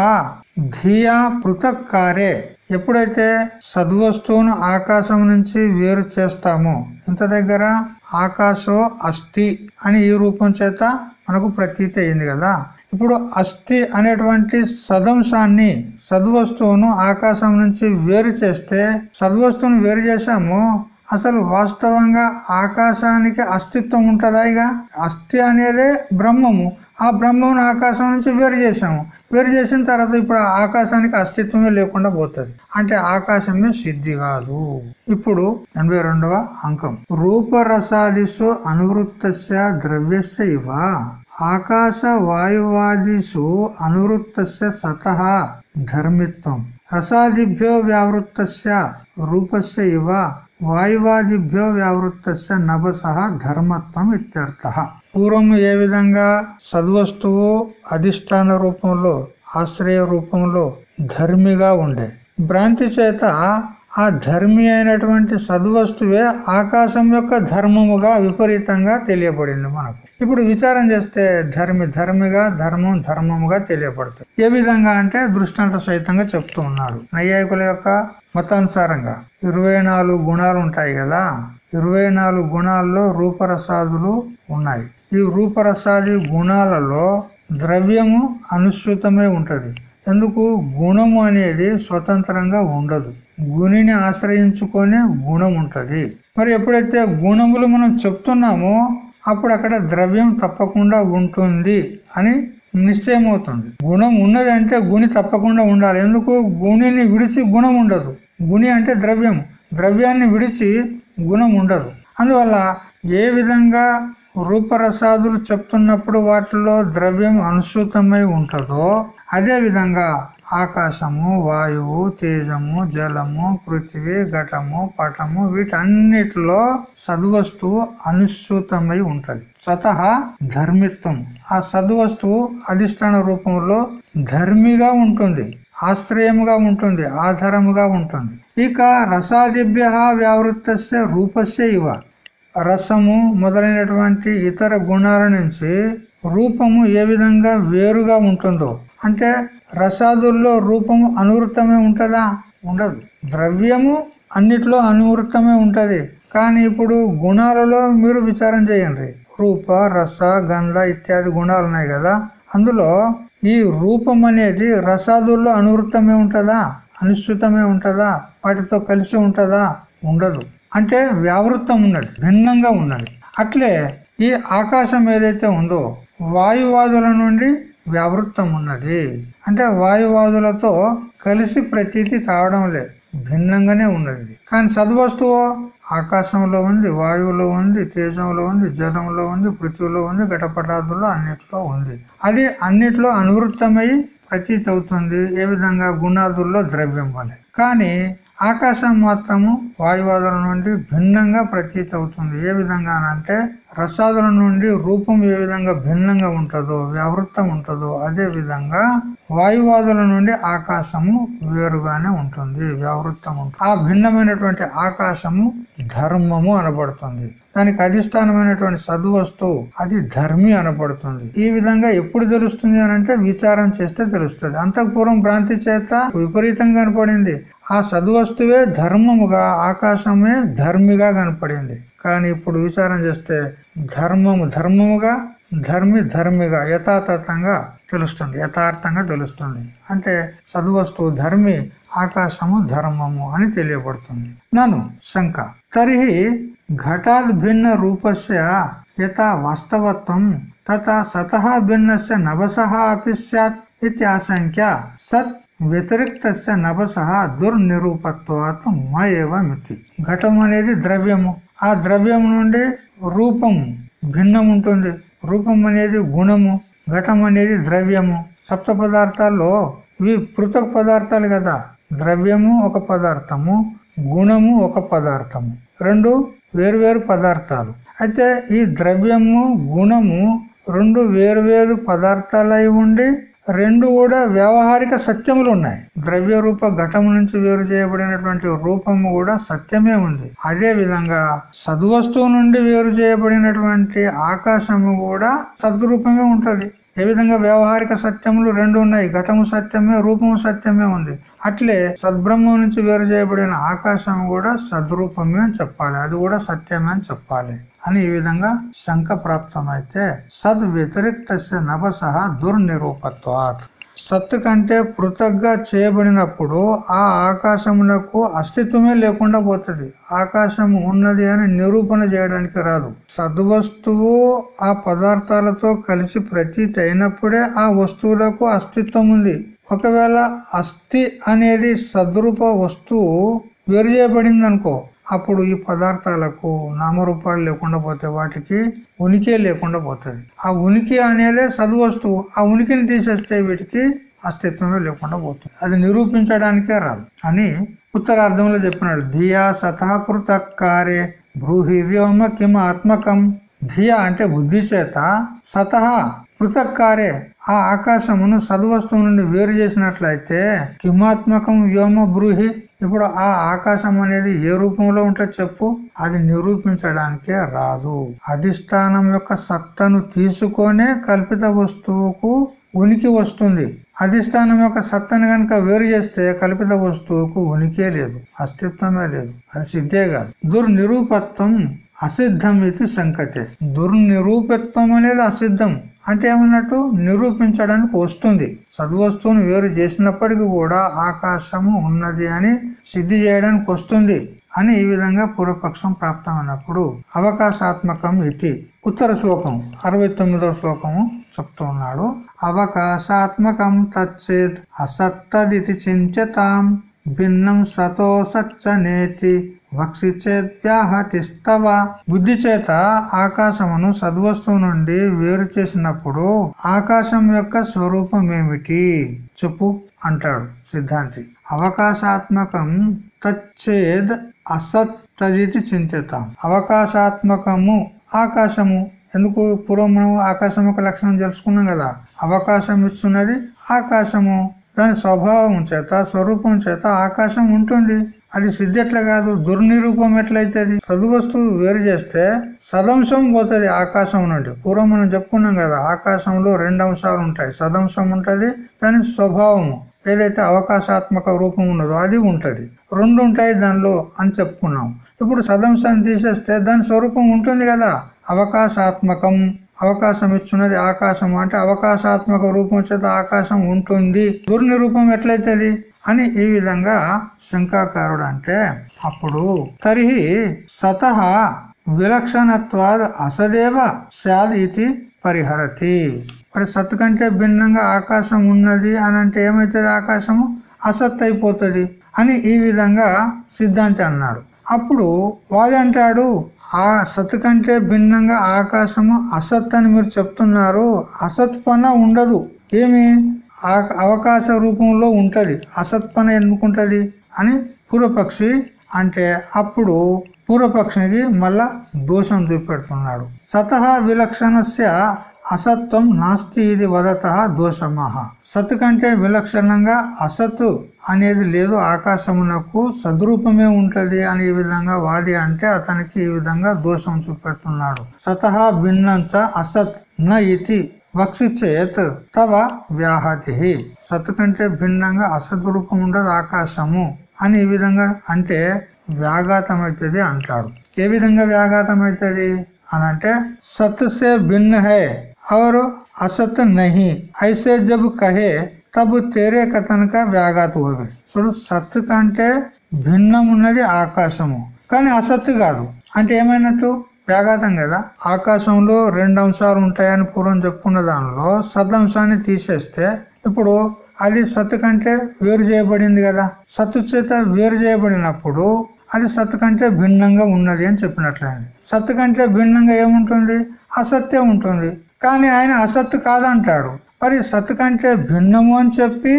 ధియా పృథక్కారే. ఎప్పుడైతే సద్వస్తువును ఆకాశం నుంచి వేరు చేస్తామో ఇంత దగ్గర ఆకాశో అస్థి అని ఈ రూపం చేత మనకు ప్రతీతి అయింది కదా. ఇప్పుడు అస్థి అనేటువంటి సదంశాన్ని సద్వస్తువును ఆకాశం నుంచి వేరు చేస్తే సద్వస్తువును వేరు చేశాము అసలు వాస్తవంగా ఆకాశానికి అస్తిత్వం ఉంటుందా ఇక? అస్థి అనేదే బ్రహ్మము. ఆ బ్రహ్మను ఆకాశం నుంచి వేరు చేసాము వేరు చేసిన తర్వాత ఇప్పుడు ఆకాశానికి అస్తిత్వమే లేకుండా పోతుంది. అంటే ఆకాశమే సిద్ధి కాదు. ఇప్పుడు ఎనభై రెండవ అంకం. రూపరసాదిసు అనువృత్త ద్రవ్యస్య ఇవ. ఆకాశ వాయువాదిసు అనువృత్త సతహ ధర్మిత్వం. రసాదిభ్యో వ్యావృత్త రూపస్య ఇవ. వాయువాదిభ్యో వ్యావృత్త నభస ధర్మత్వం ఇత్యర్థ. పూర్వం ఏ విధంగా సద్వస్తువు అధిష్టాన రూపంలో ఆశ్రయ రూపంలో ధర్మిగా ఉండే? భ్రాంతి చేత ఆ ధర్మి అయినటువంటి సద్వస్తువే ఆకాశం యొక్క ధర్మముగా విపరీతంగా తెలియబడింది మనకు. ఇప్పుడు విచారం చేస్తే ధర్మి ధర్మిగా ధర్మం ధర్మముగా తెలియపడుతుంది. ఏ విధంగా అంటే దృష్టాంత సహితంగా చెప్తూ ఉన్నాడు. నైయాయికుల యొక్క మతానుసారంగా ఇరవై గుణాలు ఉంటాయి కదా ఇరవై గుణాల్లో రూపరసాదులు ఉన్నాయి. ఈ రూపరసాది గుణాలలో ద్రవ్యము అనుసృతమే ఉంటది. ఎందుకు? గుణము అనేది స్వతంత్రంగా ఉండదు. గుణిని ఆశ్రయించుకొని గుణం ఉంటది. మరి ఎప్పుడైతే గుణములు మనం చెప్తున్నామో అప్పుడు అక్కడ ద్రవ్యం తప్పకుండా ఉంటుంది అని నిశ్చయమవుతుంది. గుణం ఉన్నది అంటే గుణి తప్పకుండా ఉండాలి. ఎందుకు? గుణిని విడిచి గుణం ఉండదు. గుణి అంటే ద్రవ్యం. ద్రవ్యాన్ని విడిచి గుణం ఉండదు. అందువల్ల ఏ విధంగా రూపరసాదులు చెప్తున్నప్పుడు వాటిలో ద్రవ్యం అనుసృతమై ఉంటుందో అదే విధంగా ఆకాశము వాయువు తేజము జలము పృథివీ ఘటము పటము వీటన్నిటిలో సద్వస్తువు అనుసృతమై ఉంటది. స్వతహ ధర్మిత్వం. ఆ సద్వస్తువు అధిష్టాన రూపంలో ధర్మిగా ఉంటుంది ఆశ్రయముగా ఉంటుంది ఆధారముగా ఉంటుంది. ఇక రసాదిభ్య వ్యావృత్త రూపస్య ఇవ. రసము మొదలైనటువంటి ఇతర గుణాల నుంచి రూపము ఏ విధంగా వేరుగా ఉంటుందో అంటే రసాదుల్లో రూపము అనువృత్తమే ఉంటుందా? ఉండదు. ద్రవ్యము అన్నిట్లో అనువృత్తమే ఉంటుంది. కానీ ఇప్పుడు గుణాలలో మీరు విచారం చేయండి. రూప రస గంధ ఇత్యాది గుణాలు ఉన్నాయి కదా. అందులో ఈ రూపం అనేది రసాదుల్లో అనువృత్తమే ఉంటుందా? అనుసృతమే ఉంటుందా? వాటితో కలిసి ఉంటుందా? ఉండదు. అంటే వ్యావృత్తం ఉన్నది భిన్నంగా ఉన్నది. అట్లే ఈ ఆకాశం ఏదైతే ఉందో వాయువాదుల నుండి వ్యావృత్తం ఉన్నది. అంటే వాయువాదులతో కలిసి ప్రతీతి కావడం లేదు భిన్నంగానే ఉన్నది. కానీ సద్వస్తువు ఆకాశంలో ఉంది వాయువులో ఉంది తేజంలో ఉంది జలంలో ఉంది పృథ్వీలో ఉంది ఘటపటాదుల్లో అన్నిట్లో ఉంది. అది అన్నిట్లో అనువృత్తమై ప్రతీతి అవుతుంది. ఏ విధంగా? గుణాదుల్లో ద్రవ్యం వలె. కానీ ఆకాశం మాత్రము వాయువాదుల నుండి భిన్నంగా ప్రతీతి అవుతుంది. ఏ విధంగా అంటే రసాదుల నుండి రూపం ఏ విధంగా భిన్నంగా ఉంటుందో వ్యావృత్తం ఉంటుందో అదే విధంగా వాయువాదుల నుండి ఆకాశము వేరుగానే ఉంటుంది వ్యావృత్తం ఉంటుంది. ఆ భిన్నమైనటువంటి ఆకాశము ధర్మము అనబడుతుంది. దానికి అధిష్టానమైనటువంటి సద్వస్తువు అది ధర్మి అనబడుతుంది. ఈ విధంగా ఎప్పుడు తెలుస్తుంది అని అంటే విచారం చేస్తే తెలుస్తుంది. అంతఃపూర్వం భ్రాంతి చేత విపరీతంగా కనపడింది. ఆ సద్వస్తువే ధర్మముగా ఆకాశమే ధర్మిగా కనపడింది. కానీ ఇప్పుడు విచారం చేస్తే ధర్మము ధర్మముగా ధర్మి ధర్మిగా యథాతథంగా తెలుస్తుంది యథార్థంగా తెలుస్తుంది. అంటే సద్వస్తువు ధర్మి ఆకాశము ధర్మము అని తెలియబడుతుంది. నను శంక. తరిహి ఘటాద్ భిన్న రూపస్య యథా వాస్తవత్వం తథా సత భిన్నస్య నవస అపి సత్ ఇత్యాశంక్య సత్ వ్యతిరిక్త నభస దుర్నిరూపత్వాత్ మయేవమితి ఘటం అనేది ద్రవ్యము. ఆ ద్రవ్యం నుండి రూపం భిన్నం ఉంటుంది రూపం అనేది గుణము ఘటం అనేది ద్రవ్యము. సప్త పదార్థాల్లో ఇవి పృథక్ పదార్థాలు కదా. ద్రవ్యము ఒక పదార్థము గుణము ఒక పదార్థము. రెండు వేరువేరు పదార్థాలు. అయితే ఈ ద్రవ్యము గుణము రెండు వేరువేరు పదార్థాలై ఉండి రెండు కూడా వ్యవహారిక సత్యములు ఉన్నాయి. ద్రవ్య రూప ఘటము నుంచి వేరు చేయబడినటువంటి రూపము కూడా సత్యమే ఉంది. అదే విధంగా సద్వస్తువు నుండి వేరు చేయబడినటువంటి ఆకాశము కూడా సద్రూపమే ఉంటది. ఏ విధంగా వ్యవహారిక సత్యములు రెండు ఉన్నాయి? ఘటము సత్యమే రూపము సత్యమే ఉంది. అట్లే సద్బ్రహ్మం నుంచి వేరు చేయబడిన ఆకాశం కూడా సద్రూపమే అని చెప్పాలి. అది కూడా సత్యమే అని చెప్పాలి. అని ఈ విధంగా శంక ప్రాప్తమైతే సద్ వ్యతిరిక్త నభస దుర్నిరూపత్వాత్. సత్తు కంటే పృథగ్గా చేయబడినప్పుడు ఆ ఆకాశమునకు అస్తిత్వమే లేకుండా పోతుంది. ఆకాశం ఉన్నది అని నిరూపణ చేయడానికి రాదు. సద్వస్తువు ఆ పదార్థాలతో కలిసి ప్రతీతి అయినప్పుడే ఆ వస్తువులకు అస్తిత్వం ఉంది. ఒకవేళ అస్థి అనేది సద్రూప వస్తువు వేరు చేయబడింది అనుకో అప్పుడు ఈ పదార్థాలకు నామరూపాలు లేకుండా పోతే వాటికి ఉనికి లేకుండా పోతుంది. ఆ ఉనికి అనేదే సద్వస్తువు. ఆ ఉనికిని తీసేస్తే వీటికి అస్తిత్వమే లేకుండా పోతుంది. అది నిరూపించడానికే రాదు. అని ఉత్తరార్థంలో చెప్పినాడు. ధియా సతాకృత కారే బ్రూహి వ్యోమ కిమ ఆత్మకం. ధియా అంటే బుద్ధి చేత సతహ పృథక్కారే. ఆ ఆకాశమును సద్వస్తువు నుండి వేరు చేసినట్లయితే కిమాత్మకం వ్యోమ బ్రూహి ఇప్పుడు ఆ ఆకాశం అనేది ఏ రూపంలో ఉంటే చెప్పు? అది నిరూపించడానికే రాదు. అధిష్టానం యొక్క సత్తను తీసుకొనే కల్పిత వస్తువుకు ఉనికి వస్తుంది. అధిష్టానం యొక్క సత్తను గనక వేరు చేస్తే కల్పిత వస్తువుకు ఉనికే లేదు అస్తిత్వమే లేదు. అది సిద్ధే కాదు. దుర్నిరూపత్వం అసిద్ధం ఇది సంకతే దుర్నిరూపత్వం అనేది అసిద్ధం. అంటే ఏమన్నట్టు? నిరూపించడానికి వస్తుంది. సద్వస్తువును వేరు చేసినప్పటికీ కూడా ఆకాశము ఉన్నది అని సిద్ధి చేయడానికి వస్తుంది అని ఈ విధంగా పూర్వపక్షం ప్రాప్తమైనప్పుడు అవకాశాత్మకం ఇది. ఉత్తర శ్లోకం అరవై తొమ్మిదవ శ్లోకము చెప్తూ ఉన్నాడు. అవకాశాత్మకం తచ్చేద్ అసత్తదితి చించతాం భిన్నం సతో సచ్చనేతి. వక్షిచేద్యాహతిస్తవ బుద్ధి చేత ఆకాశమును సద్వస్తువు నుండి వేరు చేసినప్పుడు ఆకాశం యొక్క స్వరూపం ఏమిటి చెప్పు అంటాడు సిద్ధాంతి. అవకాశాత్మకం తచ్చేద్ అసత్ తదితి చింతితాం. అవకాశాత్మకము ఆకాశము. ఎందుకు? పూర్వం మనం ఆకాశం యొక్క లక్షణం తెలుసుకున్నాం కదా. అవకాశం ఇస్తున్నది ఆకాశము. దాని స్వభావం చేత స్వరూపం చేత ఆకాశం ఉంటుంది. అది సిద్ధి ఎట్లా కాదు? దుర్నిరూపం ఎట్లయితుంది? సదువస్తువు వేరు చేస్తే సదంశం పోతుంది ఆకాశం నుండి. పూర్వం మనం చెప్పుకున్నాం కదా ఆకాశంలో రెండు అంశాలు ఉంటాయి. సదంశం ఉంటుంది దాని స్వభావము ఏదైతే అవకాశాత్మక రూపం ఉన్నదో అది ఉంటుంది. రెండు ఉంటాయి దానిలో అని చెప్పుకున్నాం. ఇప్పుడు సదంశాన్ని తీసేస్తే దాని స్వరూపం ఉంటుంది కదా. అవకాశాత్మకం అవకాశం ఇచ్చున్నది ఆకాశం. అంటే అవకాశాత్మక రూపం చేత ఆకాశం ఉంటుంది. దుర్నిరూపం ఎట్లయితుంది? అని ఈ విధంగా శంకాకారుడు అంటే అప్పుడు తరిహి సత విలక్షణత్వాద్ అసదేవ సాద్ ఇది పరిహరతి. మరి సత్ కంటే భిన్నంగా ఆకాశం ఉన్నది అని అంటే ఏమైతుంది ఆకాశము? అసత్ అయిపోతుంది అని ఈ విధంగా సిద్ధాంతి అన్నాడు. అప్పుడు వాది అంటాడు ఆ సత్ కంటే భిన్నంగా ఆకాశము అసత్ అని మీరు చెప్తున్నారు. అసత్ పన ఉండదు. ఏమి? అవకాశ రూపంలో ఉంటది. అసత్ పన అని పూర్వపక్షి అంటే అప్పుడు పూర్వపక్షికి మళ్ళా దోషం చూపెడుతున్నాడు. సతహా విలక్షణస్య అసత్వం నాస్తి ఇది వదత దోషమహ సత్ కంటే విలక్షణంగా అసత్ అనేది లేదు. ఆకాశమునకు సద్రూపమే ఉంటది అని ఈ విధంగా వాది అంటే అతనికి ఈ విధంగా దోషం చూపెడుతున్నాడు. సతహా భిన్నంచ అసత్ న ఇతి వక్షిచేత్ తవ వ్యాహతి సత్ కంటే భిన్నంగా అసద్రూపం ఉండదు ఆకాశము అని ఈ విధంగా అంటే వ్యాఘాతం అవుతుంది అంటాడు ఏ విధంగా వ్యాఘాతం అవుతుంది అని అంటే సత్ సే భిన్న హై और असत नहीं ऐसे जब कहे తబు తేరే కథనక వ్యాఘాత హోవే చూడు సత్ కంటే భిన్నం ఉన్నది ఆకాశము కానీ అసత్ కాదు అంటే ఏమైనట్టు వ్యాఘాతం కదా? ఆకాశంలో రెండు అంశాలు ఉంటాయని పూర్వం చెప్పుకున్న దానిలో సదంశాన్ని తీసేస్తే ఇప్పుడు అది సత్తు కంటే వేరు చేయబడింది కదా? సత్తు చేత వేరు చేయబడినప్పుడు అది సత్తు కంటే భిన్నంగా ఉన్నది అని చెప్పినట్లయింది. సత్తు కంటే భిన్నంగా ఏముంటుంది? అసత్యం ఉంటుంది. కానీ ఆయన అసత్తు కాదంటాడు. మరి సత్తు కంటే భిన్నము అని చెప్పి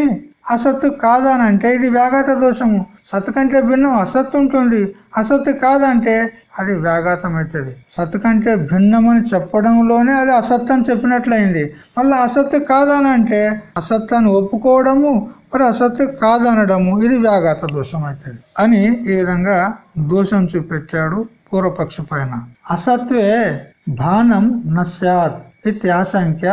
అసత్తు కాదనంటే ఇది వ్యాఘాత దోషము. సత్తు కంటే భిన్నం అసత్తు ఉంటుంది అసత్తు కాదంటే అది వ్యాఘాతం అవుతుంది సత్తు కంటే భిన్నమని చెప్పడంలోనే అది అసత్ అని చెప్పినట్లయింది. మళ్ళీ అసత్తు కాదనంటే అసత్తాన్ని ఒప్పుకోవడము మరి అసత్తు కాదనడము ఇది వ్యాఘాత దోషం అవుతుంది అని ఈ విధంగా దోషం చూపెట్టాడు పూర్వపక్ష పైన. అసత్వే భానం నశ్యాత్ ఇత్యాశంక్య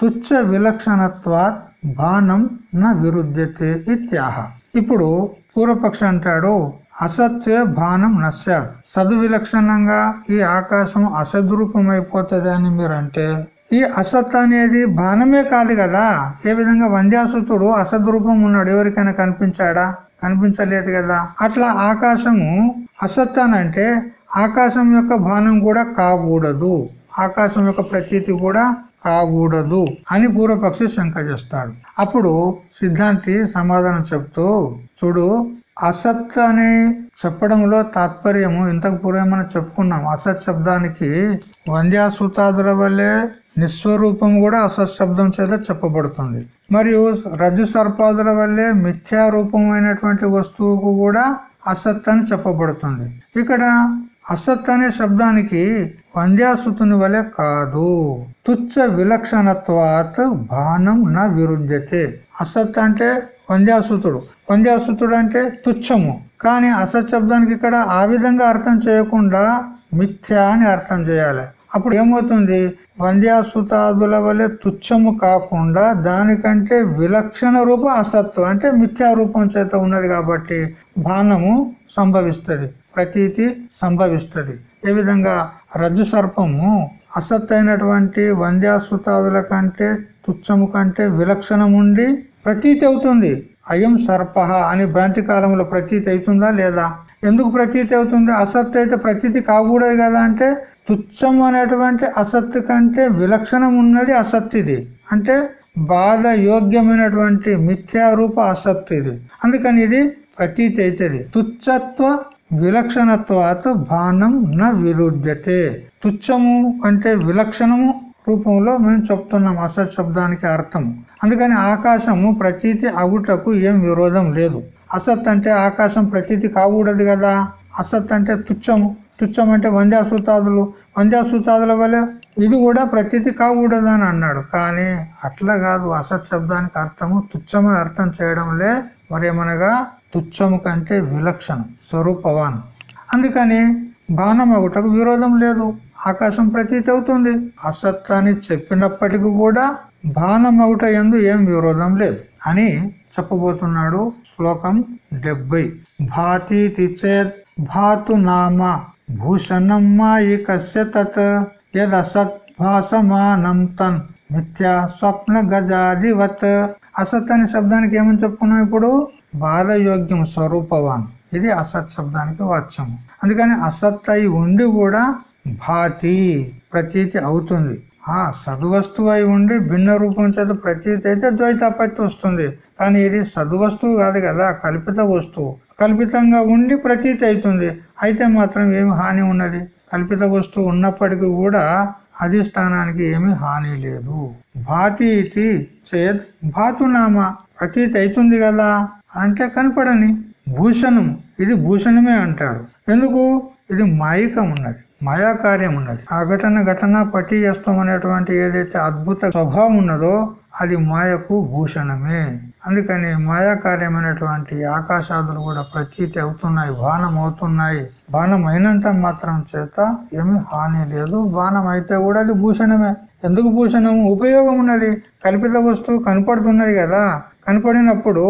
తుచ్చ విలక్షణత్వాత్ బాణం న విరుద్ధ్యతే ఇత్యాహ. ఇప్పుడు పూర్వపక్ష అంటాడు అసత్వే బాణం నశ్య. సద్విలక్షణంగా ఈ ఆకాశం అసద్రూపం అయిపోతుంది అని మీరు అంటే ఈ అసత్ అనేది బాణమే కాదు కదా? ఏ విధంగా వంద్యాసుతుడు అసద్రూపం ఉన్నాడు ఎవరికైనా కనిపించాడా? కనిపించలేదు కదా? అట్లా ఆకాశము అసత్ అంటే ఆకాశం యొక్క బాణం కూడా కాకూడదు. ఆకాశం యొక్క ప్రతీతి కూడా కాకూడదు అని పూర్వపక్షి శంక చేస్తాడు. అప్పుడు సిద్ధాంతి సమాధానం చెప్తూ చూడు అసత్ అని చెప్పడంలో తాత్పర్యము. ఇంతకు పూర్వం మనం చెప్పుకున్నాం. అసత్ శబ్దానికి వంద్యాసూతాదుల వల్లే నిస్వరూపం కూడా అసత్ శబ్దం చేత చెప్పబడుతుంది. మరియు రజు సర్పాదుల వల్లే మిథ్యా రూపమైనటువంటి వస్తువుకు కూడా అసత్ అని చెప్పబడుతుంది. ఇక్కడ అసత్ అనే శబ్దానికి వంద్యాసుతుని వలె కాదు. తుచ్చ విలక్షణత్వాత్ బాణం నా విరుద్ధ్యతే అసత్ అంటే వంద్యాసుతుడు. వంద్యాసుతుడు అంటే తుచ్చము. కానీ అసత్ శబ్దానికి ఇక్కడ ఆ విధంగా అర్థం చేయకుండా మిథ్య అని అర్థం చేయాలి. అప్పుడు ఏమవుతుంది? వంద్యాసుతాదుల వలె తుచ్చము కాకుండా దానికంటే విలక్షణ రూప అసత్వం అంటే మిథ్యా రూపం చేత ఉన్నది కాబట్టి బాణము సంభవిస్తుంది. ప్రతీతి సంభవిస్తుంది. ఏ విధంగా? రజ్జు సర్పము అసత్ అయినటువంటి వంద్యాసుతాదుల కంటే తుచ్చము కంటే విలక్షణముండి ప్రతీతి అవుతుంది. అయం సర్ప అని భ్రాంతి కాలంలో ప్రతీతి అవుతుందా లేదా? ఎందుకు ప్రతీతి అవుతుంది? అసత్ అయితే ప్రతీతి కాకూడదు కదా అంటే తుచ్చం అనేటువంటి అసత్తు కంటే విలక్షణం ఉన్నది అసత్తిది. అంటే బాధ యోగ్యమైనటువంటి మిథ్యారూప అసత్ ఇది. అందుకని ఇది ప్రతీతి అవుతుంది. తుచ్చత్వ విలక్షణత్వాత బాణం న విరుద్ధ్యతే తుచ్చము అంటే విలక్షణము రూపంలో మేము చెప్తున్నాం అసత్ శబ్దానికి అర్థం. అందుకని ఆకాశము ప్రతీతి అగుటకు ఏం విరోధం లేదు. అసత్ అంటే ఆకాశం ప్రతీతి కాకూడదు కదా? అసత్ అంటే తుచ్చము. తుచ్చం అంటే వంద్యాసూతాదులు. వంద్యాసూతాదుల వలె ఇది కూడా ప్రతీతి కాకూడదు అని అన్నాడు. కానీ అట్లా కాదు. అసత్ శబ్దానికి అర్థము తుచ్చమని అర్థం చేయడంలే మరేమనగా తుచ్చము కంటే విలక్షణం స్వరూపవాన్. అందుకని బాణమగుటకు విరోధం లేదు. ఆకాశం ప్రతీతి అవుతుంది. అసత్ అని చెప్పినప్పటికీ కూడా బాణమగుట ఎందు ఏం విరోధం లేదు అని చెప్పబోతున్నాడు శ్లోకం డెబ్బై భాతీతి చేత్ భాతు నామ భూషణం మాయికస్య తత్ యదసత్ భాసమానం తన్ మిథ్యా స్వప్న గజాదివత్ అసత్ అనే శబ్దానికి ఏమని చెప్పుకున్నాం ఇప్పుడు? బాలయోగ్యం స్వరూపవాన్. ఇది అసత్ శబ్దానికి వాచ్యము. అందుకని అసత్ అయి ఉండి కూడా భాతి ప్రతీతి అవుతుంది. ఆ సద్వస్తువు అయి ఉండి భిన్న రూపం చేత ప్రతీతి అయితే ద్వైతాపత్తి వస్తుంది. కానీ ఇది సద్వస్తువు కాదు కదా కల్పిత వస్తువు. కల్పితంగా ఉండి ప్రతీతి అవుతుంది. అయితే మాత్రం ఏమి హాని ఉన్నది? కల్పిత వస్తువు ఉన్నప్పటికీ కూడా అధిష్టానానికి ఏమి హాని లేదు. భాతి ఇది చేద్ భాతునామ. ప్రతీతి అవుతుంది కదా అంటే కనపడని. భూషణం. ఇది భూషణమే అంటాడు ఎందుకు? ఇది మాయికం ఉన్నది మాయా కార్యం ఉన్నది ఆ ఘటన ఘటన పట్టి అనేటువంటి ఏదైతే అద్భుత స్వభావం ఉన్నదో అది మాయకు భూషణమే. అందుకని మాయా కార్యమైనటువంటి ఆకాశాదులు కూడా ప్రతీతి అవుతున్నాయి బాణం అవుతున్నాయి బాణం అయినంత మాత్రం చేత ఏమి హాని లేదు. బాణం అయితే కూడా అది భూషణమే. ఎందుకు భూషణం ఉపయోగం ఉన్నది కల్పిత వస్తువు కనపడుతున్నది కదా. కనపడినప్పుడు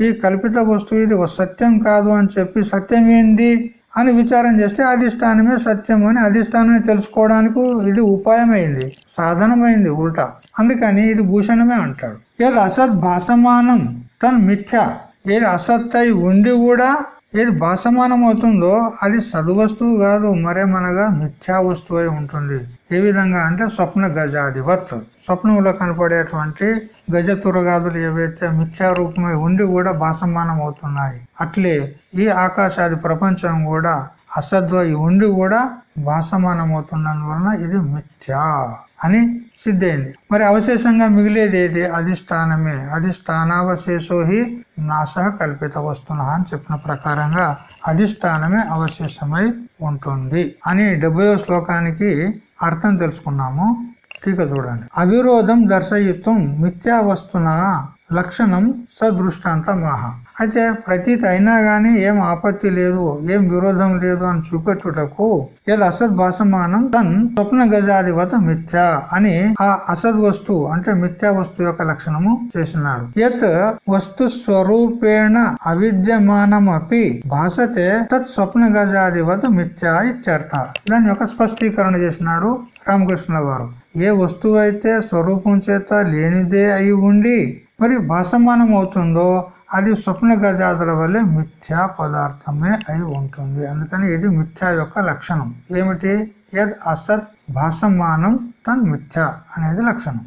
ఈ కల్పిత వస్తువు ఇది సత్యం కాదు అని చెప్పి సత్యం ఏంది అని విచారం చేస్తే అధిష్టానమే సత్యం అని అధిష్టానాన్ని తెలుసుకోవడానికి ఇది ఉపాయమైంది సాధనమైంది ఉల్టా. అందుకని ఇది భూషణమే అంటాడు. ఏది అసత్ భాసమానం తను మిథ్య. ఏది అసత్ అయి ఉండి కూడా ఏది భాసమానం అవుతుందో అది సద్వస్తువు కాదు మరేమనగా మిథ్యా వస్తువు అయి ఉంటుంది. ఏ విధంగా అంటే స్వప్న గజాధివత్ స్వప్నంలో కనపడేటువంటి గజ తురగాదులు ఏవైతే మిథ్యా రూపమై ఉండి కూడా భాసమానం అవుతున్నాయి అట్లే ఈ ఆకాశాది ప్రపంచం కూడా అసద్వై ఉండి కూడా భాసమానం అవుతున్నందువలన ఇది మిథ్యా. అని సిద్ధైంది. మరి అవశేషంగా మిగిలేది ఏది? అధిష్టానమే. అధిష్టానావశేషో హి నాశ కల్పిత వస్తున అని చెప్పిన ప్రకారంగా అధిష్టానమే అవశేషమై ఉంటుంది అని డెబ్బై శ్లోకానికి అర్థం తెలుసుకున్నాము. టీక చూడండి. అవిరోధం దర్శయిత్వం మిథ్యా వస్తున లక్షణం సదృష్టాంత మహా అయితే ప్రతీతి అయినా గాని ఏం ఆపత్తి లేదు ఏం విరోధం లేదు అని చూపెట్టుటకు ఏది అసద్ భాసమానం తన్ స్వప్న గజాధిపత మిథ్య అని ఆ అసద్ వస్తువు అంటే మిథ్యా వస్తువు యొక్క లక్షణము చేసినాడు. యత్ వస్తు స్వరూపేణ అవిద్యమానమపి భాసతే తత్ స్వప్న గజాధిపత మిథ్య ఇత్యర్థ. దాని యొక్క స్పష్టీకరణ చేసినాడు రామకృష్ణ వారు. ఏ వస్తువు అయితే స్వరూపం చేత లేనిదే అయి ఉండి మరి భాసమానం అవుతుందో అది స్వప్న గజాతుల వల్లే మిథ్యా పదార్థమే అయి ఉంటుంది. అందుకని ఇది మిథ్యా యొక్క లక్షణం. ఏమిటి? యద్ అసత్ భాసమానం తన్ మిథ్య అనేది లక్షణం.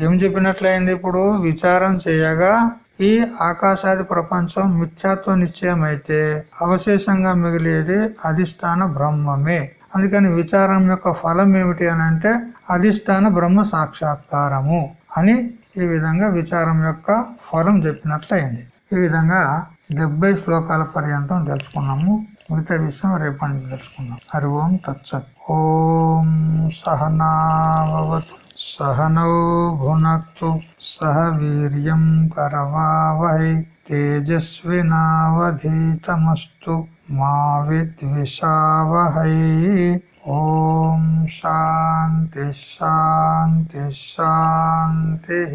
ఏం చెప్పినట్లయింది ఇప్పుడు? విచారం చేయగా ఈ ఆకాశాది ప్రపంచం మిథ్యాత్వ నిశ్చయం అయితే అవశేషంగా మిగిలేది అధిష్టాన బ్రహ్మమే. అందుకని విచారం యొక్క ఫలం ఏమిటి అని అంటే అధిష్టాన బ్రహ్మ సాక్షాత్కారము అని ఈ విధంగా విచారం యొక్క ఫలం చెప్పినట్లయింది. ఈ విధంగా డెబ్బై శ్లోకాల పర్యంతం తెలుసుకున్నాము. మిగతా విషయం రేపటి నుంచి తెలుసుకున్నాం హరి ఓం తత్సత్. ఓం సహనావతు సహనౌ భునక్తు. సహ వీర్యం కరవావహై. తేజస్వినావధీతమస్తు. మా విద్విషావహై. ఓం శాంతి శాంతి శాంతి.